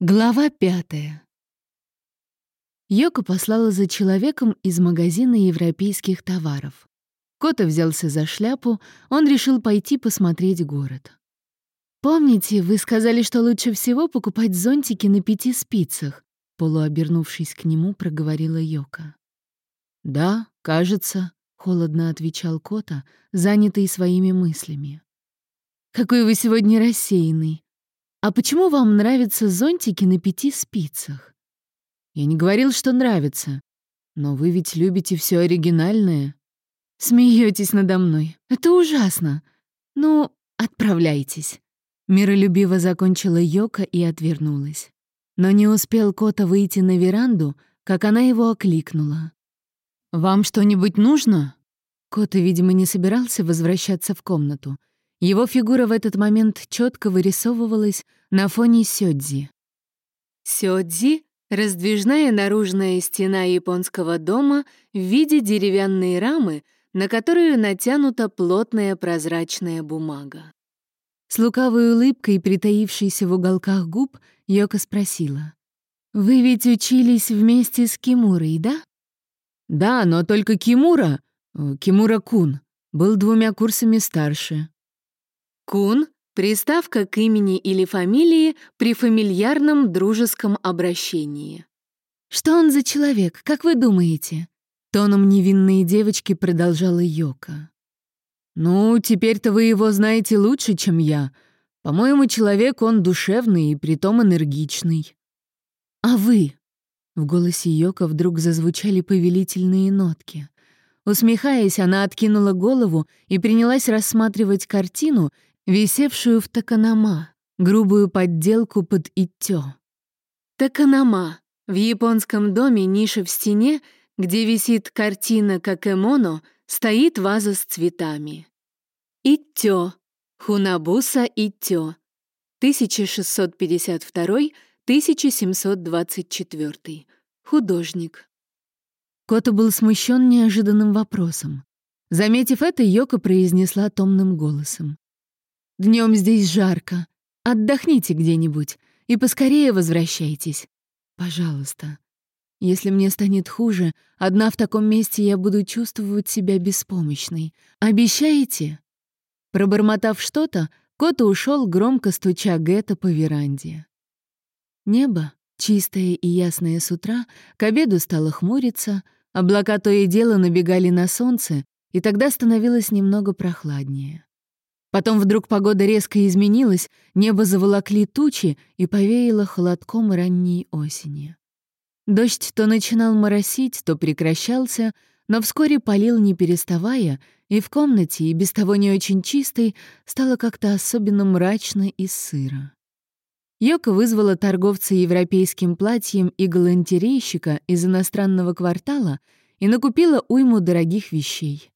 Глава пятая. Йоко послала за человеком из магазина европейских товаров. Кота взялся за шляпу, он решил пойти посмотреть город. «Помните, вы сказали, что лучше всего покупать зонтики на пяти спицах?» Полуобернувшись к нему, проговорила Йока. «Да, кажется», — холодно отвечал Кота, занятый своими мыслями. «Какой вы сегодня рассеянный. «А почему вам нравятся зонтики на пяти спицах?» «Я не говорил, что нравится. Но вы ведь любите все оригинальное». Смеетесь надо мной. Это ужасно. Ну, отправляйтесь». Миролюбиво закончила Йока и отвернулась. Но не успел Кота выйти на веранду, как она его окликнула. «Вам что-нибудь нужно?» Кота, видимо, не собирался возвращаться в комнату — его фигура в этот момент четко вырисовывалась на фоне сёдзи. Сёдзи — раздвижная наружная стена японского дома в виде деревянной рамы, на которую натянута плотная прозрачная бумага. С лукавой улыбкой, притаившейся в уголках губ, Йока спросила. «Вы ведь учились вместе с Кимурой, да?» «Да, но только Кимура, э, Кимура-кун, был двумя курсами старше. Кун — приставка к имени или фамилии при фамильярном дружеском обращении. «Что он за человек, как вы думаете?» Тоном невинной девочки продолжала Йока. «Ну, теперь-то вы его знаете лучше, чем я. По-моему, человек он душевный и притом энергичный». «А вы?» В голосе Йока вдруг зазвучали повелительные нотки. Усмехаясь, она откинула голову и принялась рассматривать картину, висевшую в таканама, грубую подделку под итё. Таканама — в японском доме ниша в стене, где висит картина Какемоно, стоит ваза с цветами. Итё, Хунабуса Итё, 1652-1724, художник. Кота был смущен неожиданным вопросом. Заметив это, Йока произнесла томным голосом. Днем здесь жарко. Отдохните где-нибудь и поскорее возвращайтесь. Пожалуйста. Если мне станет хуже, одна в таком месте я буду чувствовать себя беспомощной. Обещаете?» Пробормотав что-то, кот ушел, громко стуча Гетто по веранде. Небо, чистое и ясное с утра, к обеду стало хмуриться, облака то и дело набегали на солнце, и тогда становилось немного прохладнее. Потом вдруг погода резко изменилась, небо заволокли тучи и повеяло холодком ранней осени. Дождь то начинал моросить, то прекращался, но вскоре полил не переставая, и в комнате, и без того не очень чистой, стало как-то особенно мрачно и сыро. Йока вызвала торговца европейским платьем и галантерейщика из иностранного квартала и накупила уйму дорогих вещей.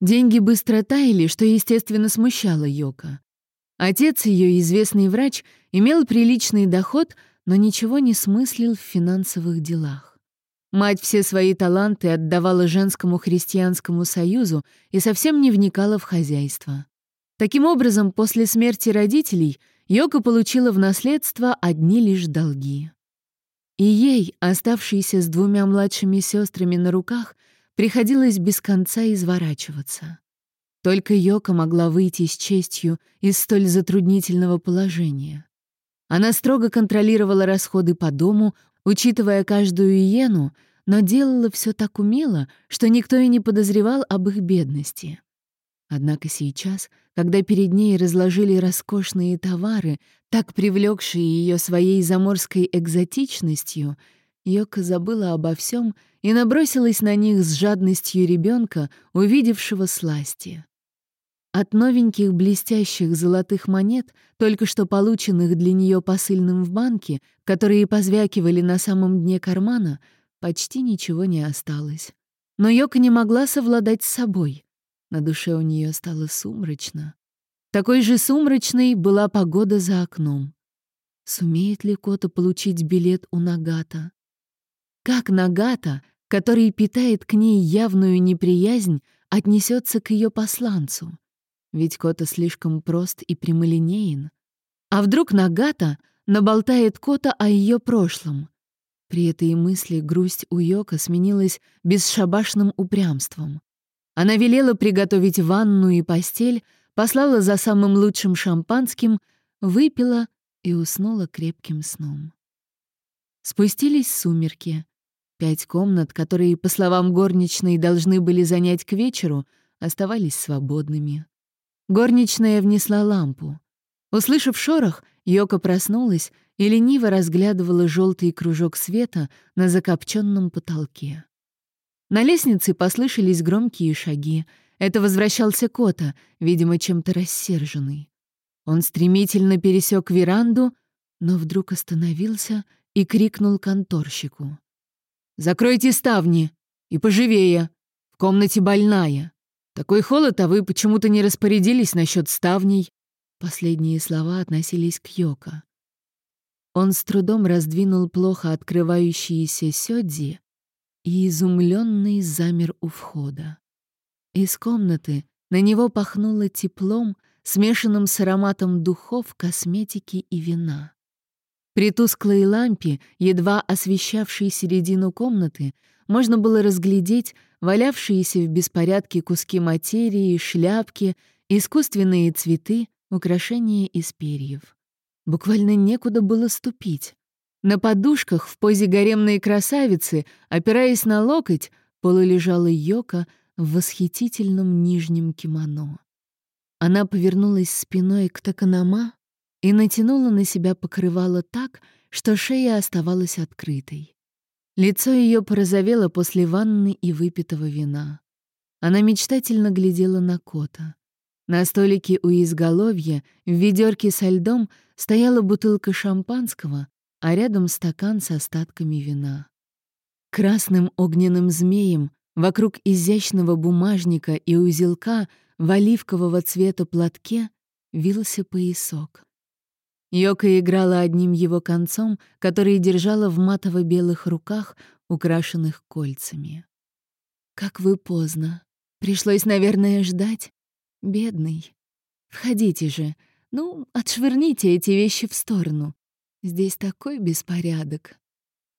Деньги быстро таяли, что, естественно, смущало Йока. Отец ее, известный врач, имел приличный доход, но ничего не смыслил в финансовых делах. Мать все свои таланты отдавала женскому христианскому союзу и совсем не вникала в хозяйство. Таким образом, после смерти родителей Йока получила в наследство одни лишь долги. И ей, оставшейся с двумя младшими сестрами на руках, Приходилось без конца изворачиваться. Только Йока могла выйти с честью из столь затруднительного положения. Она строго контролировала расходы по дому, учитывая каждую иену, но делала все так умело, что никто и не подозревал об их бедности. Однако сейчас, когда перед ней разложили роскошные товары, так привлекшие ее своей заморской экзотичностью, Йока забыла обо всем и набросилась на них с жадностью ребенка, увидевшего сласти. От новеньких блестящих золотых монет, только что полученных для нее посыльным в банке, которые позвякивали на самом дне кармана, почти ничего не осталось. Но Йока не могла совладать с собой. На душе у нее стало сумрачно. Такой же сумрачной была погода за окном. Сумеет ли Кота получить билет у Нагата? Как Нагата, который питает к ней явную неприязнь, отнесется к ее посланцу? Ведь Кота слишком прост и прямолинеен. А вдруг Нагата но болтает Кота о ее прошлом. При этой мысли грусть у Йока сменилась бесшабашным упрямством. Она велела приготовить ванну и постель, послала за самым лучшим шампанским, выпила и уснула крепким сном. Спустились сумерки. Пять комнат, которые, по словам горничной, должны были занять к вечеру, оставались свободными. Горничная внесла лампу. Услышав шорох, Йока проснулась и лениво разглядывала желтый кружок света на закопченном потолке. На лестнице послышались громкие шаги. Это возвращался Кота, видимо, чем-то рассерженный. Он стремительно пересек веранду, но вдруг остановился и крикнул конторщику. «Закройте ставни! И поживее! В комнате больная! Такой холод, а вы почему-то не распорядились насчет ставней!» Последние слова относились к Йоко. Он с трудом раздвинул плохо открывающиеся сёдзи и изумленный замер у входа. Из комнаты на него пахнуло теплом, смешанным с ароматом духов, косметики и вина. При тусклой лампе, едва освещавшей середину комнаты, можно было разглядеть валявшиеся в беспорядке куски материи, шляпки, искусственные цветы, украшения из перьев. Буквально некуда было ступить. На подушках в позе гаремной красавицы, опираясь на локоть, полулежала Йока в восхитительном нижнем кимоно. Она повернулась спиной к Таканама и натянула на себя покрывало так, что шея оставалась открытой. Лицо ее порозовело после ванны и выпитого вина. Она мечтательно глядела на кота. На столике у изголовья в ведерке со льдом стояла бутылка шампанского, а рядом стакан с остатками вина. Красным огненным змеем вокруг изящного бумажника и узелка в оливкового цвета платке вился поясок. Йока играла одним его концом, который держала в матово-белых руках, украшенных кольцами. «Как вы поздно. Пришлось, наверное, ждать?» Бедный. Входите же. Ну, отшвырните эти вещи в сторону. Здесь такой беспорядок.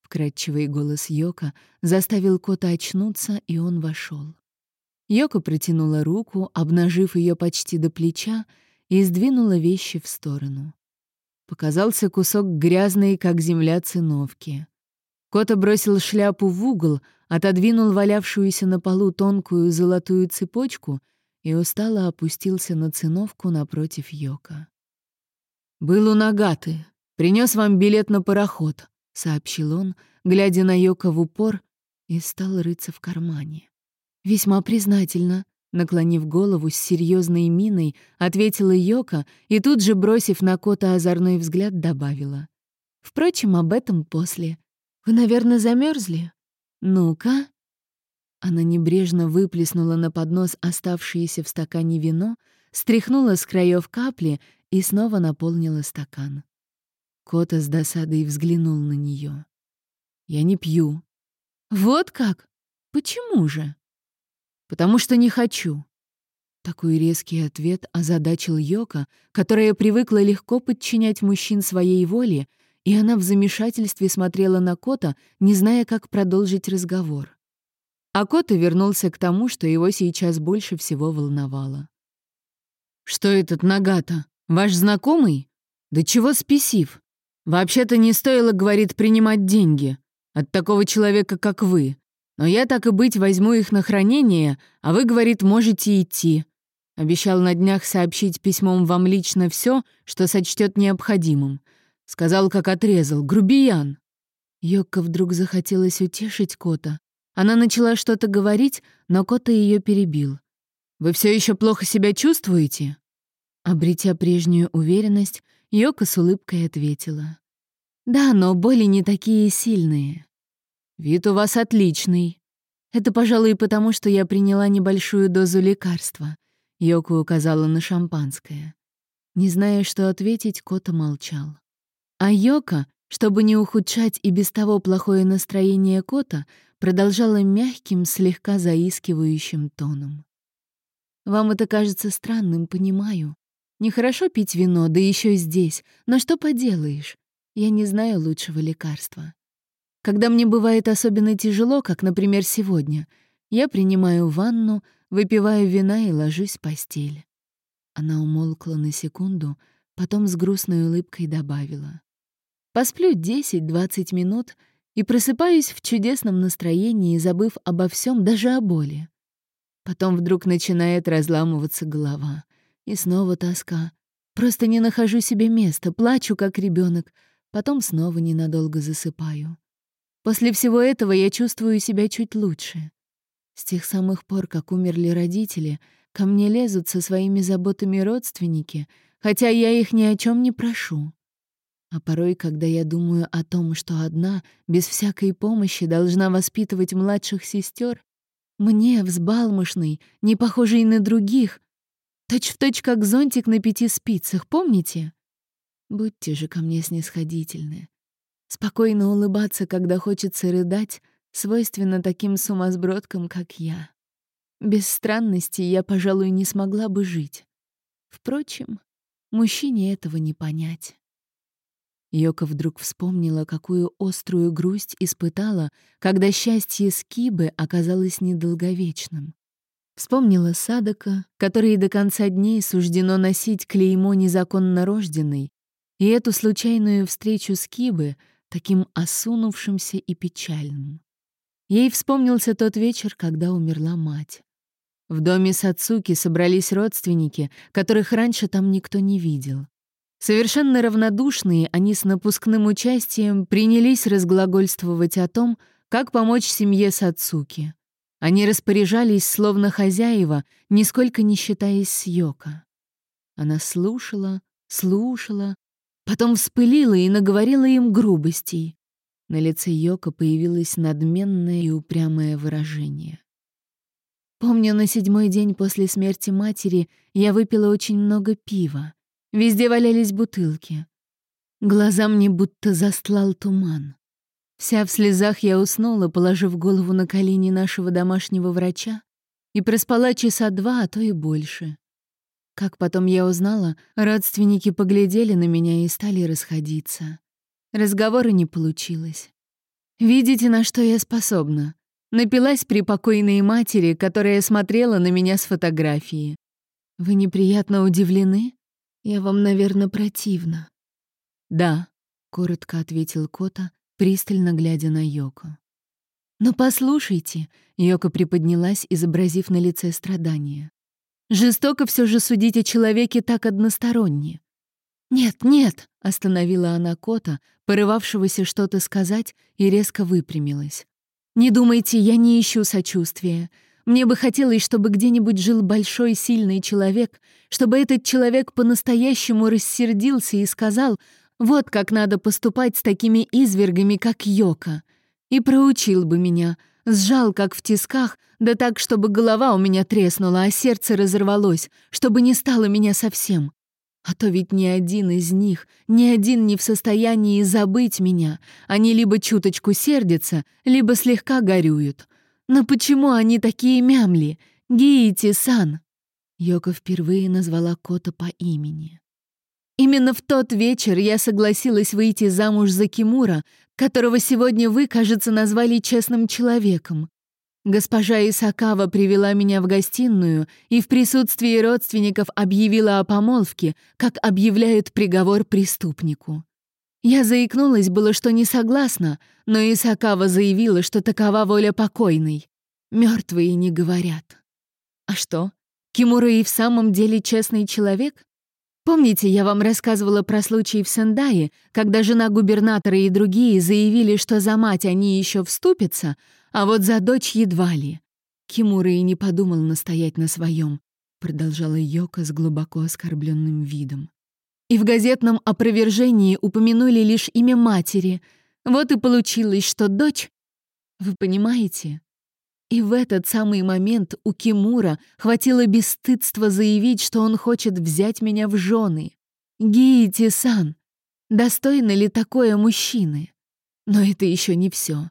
Вкрадчивый голос Йока заставил кота очнуться, и он вошел. Йока протянула руку, обнажив ее почти до плеча, и сдвинула вещи в сторону. Показался кусок грязной, как земля, циновки. Кота бросил шляпу в угол, отодвинул валявшуюся на полу тонкую золотую цепочку — и устало опустился на циновку напротив Йока. «Был у Нагаты. Принес вам билет на пароход», — сообщил он, глядя на Йока в упор, и стал рыться в кармане. «Весьма признательно», — наклонив голову с серьезной миной, ответила Йока и тут же, бросив на кота озорной взгляд, добавила. «Впрочем, об этом после. Вы, наверное, замерзли? Ну-ка, она небрежно выплеснула на поднос оставшееся в стакане вино, стряхнула с краев капли и снова наполнила стакан. Кота с досадой взглянул на нее. «Я не пью». «Вот как? Почему же?» «Потому что не хочу». Такой резкий ответ озадачил Йока, которая привыкла легко подчинять мужчин своей воле, и она в замешательстве смотрела на Кота, не зная, как продолжить разговор. А Кота вернулся к тому, что его сейчас больше всего волновало. «Что этот Нагата? Ваш знакомый? Да чего спесив? Вообще-то не стоило, говорит, принимать деньги. От такого человека, как вы. Но я так и быть возьму их на хранение, а вы, говорит, можете идти. Обещал на днях сообщить письмом вам лично все, что сочтет необходимым. Сказал, как отрезал. Грубиян. Йокко вдруг захотелось утешить кота, она начала что-то говорить, но Кота ее перебил. «Вы все еще плохо себя чувствуете?» Обретя прежнюю уверенность, Йока с улыбкой ответила. «Да, но боли не такие сильные». «Вид у вас отличный». «Это, пожалуй, потому, что я приняла небольшую дозу лекарства», — Йока указала на шампанское. Не зная, что ответить, Кота молчал. А Йока, чтобы не ухудшать и без того плохое настроение Кота, продолжала мягким, слегка заискивающим тоном. «Вам это кажется странным, понимаю. Нехорошо пить вино, да еще здесь, но что поделаешь? Я не знаю лучшего лекарства. Когда мне бывает особенно тяжело, как, например, сегодня, я принимаю ванну, выпиваю вина и ложусь в постель. Она умолкла на секунду, потом с грустной улыбкой добавила. Посплю 10-20 минут и просыпаюсь в чудесном настроении, забыв обо всем, даже о боли. Потом вдруг начинает разламываться голова. И снова тоска. Просто не нахожу себе места, плачу, как ребенок, потом снова ненадолго засыпаю. После всего этого я чувствую себя чуть лучше. С тех самых пор, как умерли родители, ко мне лезут со своими заботами родственники, хотя я их ни о чем не прошу. А порой, когда я думаю о том, что одна, без всякой помощи, должна воспитывать младших сестер, мне, взбалмошной, не похожей на других, точь-в-точь точь как зонтик на пяти спицах, помните? Будьте же ко мне снисходительны. Спокойно улыбаться, когда хочется рыдать, свойственно таким сумасбродкам, как я. Без странности я, пожалуй, не смогла бы жить. Впрочем, мужчине этого не понять. Йока вдруг вспомнила, какую острую грусть испытала, когда счастье Скибы оказалось недолговечным. Вспомнила Садака, который до конца дней суждено носить клеймо незаконно рожденной, и эту случайную встречу Скибы таким осунувшимся и печальным. Ей вспомнился тот вечер, когда умерла мать. В доме Сацуки собрались родственники, которых раньше там никто не видел. Совершенно равнодушные, они с напускным участием принялись разглагольствовать о том, как помочь семье Сацуки. Они распоряжались словно хозяева, нисколько не считаясь с Йоко. Она слушала, слушала, потом вспылила и наговорила им грубостей. На лице Йоко появилось надменное и упрямое выражение. Помню, на седьмой день после смерти матери я выпила очень много пива. Везде валялись бутылки. Глаза мне будто застлал туман. Вся в слезах я уснула, положив голову на колени нашего домашнего врача, и проспала часа два, а то и больше. Как потом я узнала, родственники поглядели на меня и стали расходиться. Разговора не получилось. Видите, на что я способна? Напилась при покойной матери, которая смотрела на меня с фотографии. Вы неприятно удивлены? Я вам, наверное, противна». «Да», — коротко ответил Кота, пристально глядя на Йоко. «Но послушайте», — Йоко приподнялась, изобразив на лице страдания. «Жестоко все же судить о человеке так односторонне». «Нет, нет», — остановила она Кота, порывавшегося что-то сказать, и резко выпрямилась. «Не думайте, я не ищу сочувствия. Мне бы хотелось, чтобы где-нибудь жил большой, сильный человек, чтобы этот человек по-настоящему рассердился и сказал, вот как надо поступать с такими извергами, как Йока. И проучил бы меня, сжал, как в тисках, да так, чтобы голова у меня треснула, а сердце разорвалось, чтобы не стало меня совсем. А то ведь ни один из них, ни один не в состоянии забыть меня. Они либо чуточку сердятся, либо слегка горюют. Но почему они такие мямли? Гиити-сан!» Йока впервые назвала Кота по имени. «Именно в тот вечер я согласилась выйти замуж за Кимура, которого сегодня вы, кажется, назвали честным человеком. Госпожа Исакава привела меня в гостиную и в присутствии родственников объявила о помолвке, как объявляют приговор преступнику. Я заикнулась было, что не согласна, но Исакава заявила, что такова воля покойной. Мертвые не говорят. А что, Кимура и в самом деле честный человек? Помните, я вам рассказывала про случай в Сендае, когда жена губернатора и другие заявили, что за мать они еще вступятся, а вот за дочь едва ли. Кимура и не подумал настоять на своем, продолжала Йока с глубоко оскорбленным видом. И в газетном опровержении упомянули лишь имя матери. Вот и получилось, что дочь... Вы понимаете? И в этот самый момент у Кимура хватило бесстыдства заявить, что он хочет взять меня в жены. Гиити-сан, достойно ли такое мужчины? Но это еще не все.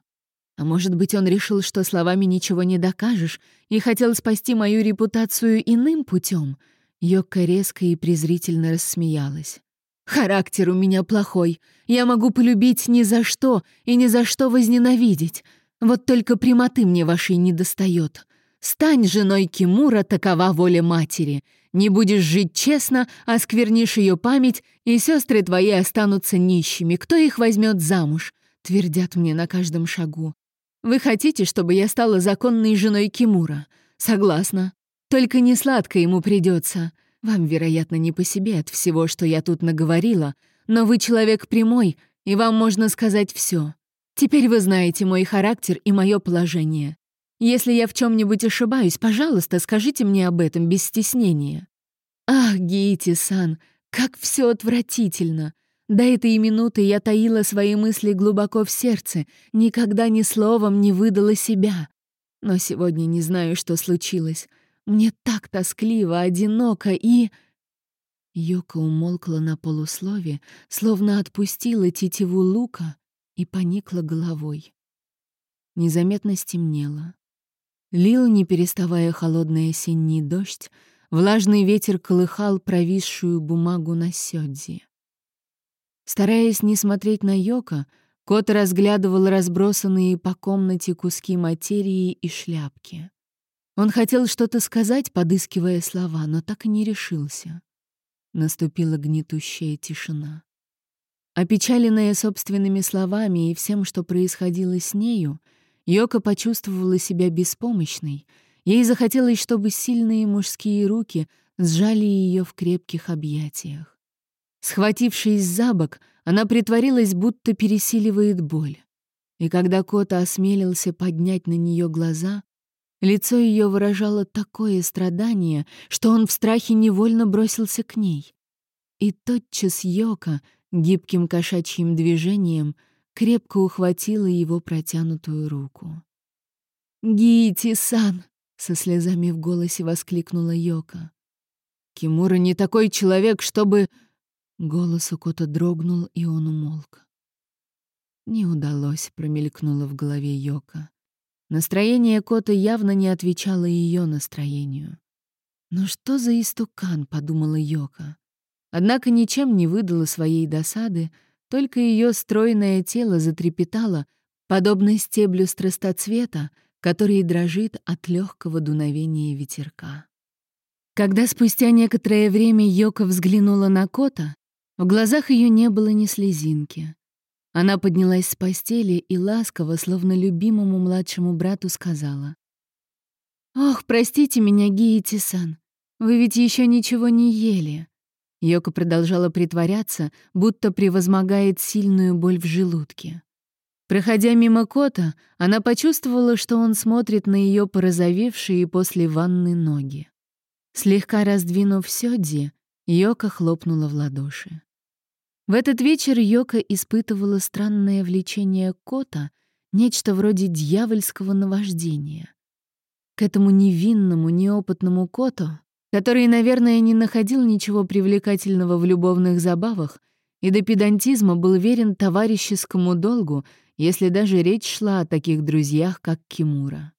А может быть, он решил, что словами ничего не докажешь, и хотел спасти мою репутацию иным путем — Йокка резко и презрительно рассмеялась. Характер у меня плохой. Я могу полюбить ни за что и ни за что возненавидеть. Вот только прямоты мне вашей не достает. Стань женой Кимура, такова воля матери. Не будешь жить честно, а сквернишь ее память, и сестры твои останутся нищими. Кто их возьмет замуж? Твердят мне на каждом шагу. Вы хотите, чтобы я стала законной женой Кимура? Согласна. Только не сладко ему придется. Вам, вероятно, не по себе от всего, что я тут наговорила, но вы человек прямой, и вам можно сказать все. Теперь вы знаете мой характер и мое положение. Если я в чем-нибудь ошибаюсь, пожалуйста, скажите мне об этом без стеснения. Ах, Гейти-сан, как все отвратительно. До этой минуты я таила свои мысли глубоко в сердце, никогда ни словом не выдала себя. Но сегодня не знаю, что случилось. Мне так тоскливо, одиноко и... Йока умолкла на полуслове, словно отпустила тетиву лука и поникла головой. Незаметно стемнело. Лил, не переставая холодный осенний дождь, влажный ветер колыхал провисшую бумагу на сёдзи. Стараясь не смотреть на Йока, кот разглядывал разбросанные по комнате куски материи и шляпки. Он хотел что-то сказать, подыскивая слова, но так и не решился. Наступила гнетущая тишина. Опечаленная собственными словами и всем, что происходило с нею, Йока почувствовала себя беспомощной. Ей захотелось, чтобы сильные мужские руки сжали ее в крепких объятиях. Схватившись за бок, она притворилась, будто пересиливает боль. И когда Кота осмелился поднять на нее глаза, лицо ее выражало такое страдание, что он в страхе невольно бросился к ней. И тотчас Йока, гибким кошачьим движением, крепко ухватила его протянутую руку. «Гити-сан!» — со слезами в голосе воскликнула Йока. «Кимура не такой человек, чтобы...» Голос у кота дрогнул, и он умолк. «Не удалось», — промелькнуло в голове Йока. Настроение кота явно не отвечало ее настроению. «Ну что за истукан?» — подумала Йока. Однако ничем не выдала своей досады, — только ее стройное тело затрепетало, подобно стеблю страстоцвета, который дрожит от легкого дуновения ветерка. Когда спустя некоторое время Йока взглянула на кота, в глазах ее не было ни слезинки. Она поднялась с постели и ласково, словно любимому младшему брату, сказала. «Ох, простите меня, Гиити-сан, вы ведь еще ничего не ели. Йока продолжала притворяться, будто превозмогает сильную боль в желудке. Проходя мимо кота, она почувствовала, что он смотрит на ее порозовевшие после ванны ноги. Слегка раздвинув сёдзи, Йока хлопнула в ладоши. В этот вечер Йока испытывала странное влечение кота, нечто вроде дьявольского наваждения. К этому невинному, неопытному коту который, наверное, не находил ничего привлекательного в любовных забавах и до педантизма был верен товарищескому долгу, если даже речь шла о таких друзьях, как Кимура.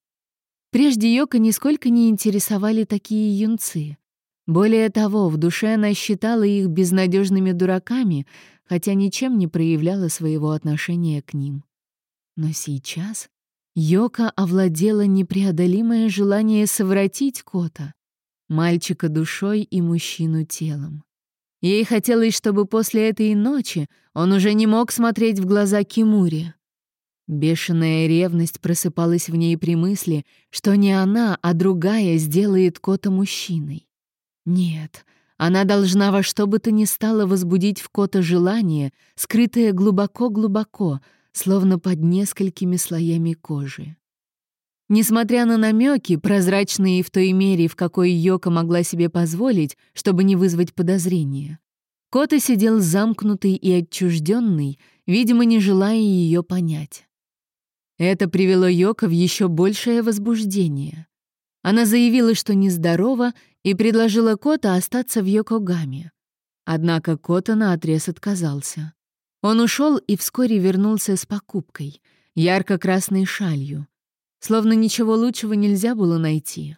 Прежде Йока нисколько не интересовали такие юнцы. Более того, в душе она считала их безнадежными дураками, хотя ничем не проявляла своего отношения к ним. Но сейчас Йока овладела непреодолимое желание совратить кота, мальчика душой и мужчину телом. Ей хотелось, чтобы после этой ночи он уже не мог смотреть в глаза Кимури. Бешеная ревность просыпалась в ней при мысли, что не она, а другая сделает кота мужчиной. Нет, она должна во что бы то ни стало возбудить в кота желание, скрытое глубоко-глубоко, словно под несколькими слоями кожи. Несмотря на намеки, прозрачные в той мере, в какой Йока могла себе позволить, чтобы не вызвать подозрения, Кота сидел замкнутый и отчужденный, видимо, не желая ее понять. Это привело Йока в еще большее возбуждение. Она заявила, что нездорова, и предложила Кота остаться в Йокогаме. Однако Кота наотрез отказался. Он ушел и вскоре вернулся с покупкой — ярко-красной шалью. Словно ничего лучшего нельзя было найти.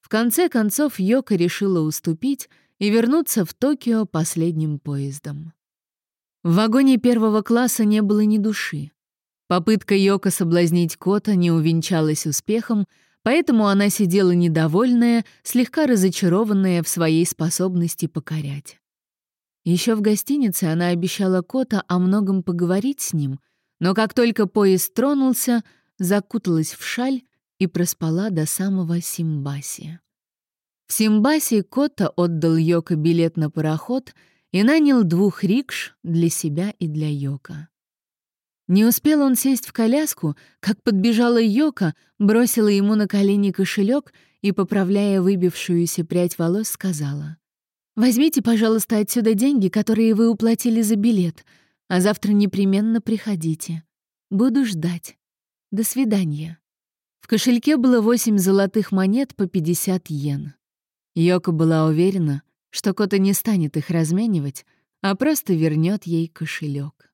В конце концов Йока решила уступить и вернуться в Токио последним поездом. В вагоне первого класса не было ни души. Попытка Йока соблазнить Кота не увенчалась успехом, поэтому она сидела недовольная, слегка разочарованная в своей способности покорять. Еще в гостинице она обещала Кота о многом поговорить с ним, но как только поезд тронулся, закуталась в шаль и проспала до самого Симбаси. В Симбасе Кота отдал Йока билет на пароход и нанял двух рикш для себя и для Йока. Не успел он сесть в коляску, как подбежала Йока, бросила ему на колени кошелек и, поправляя выбившуюся прядь волос, сказала. «Возьмите, пожалуйста, отсюда деньги, которые вы уплатили за билет, а завтра непременно приходите. Буду ждать. До свидания». В кошельке было восемь золотых монет по 50 йен. Йока была уверена, что Кота не станет их разменивать, а просто вернет ей кошелек.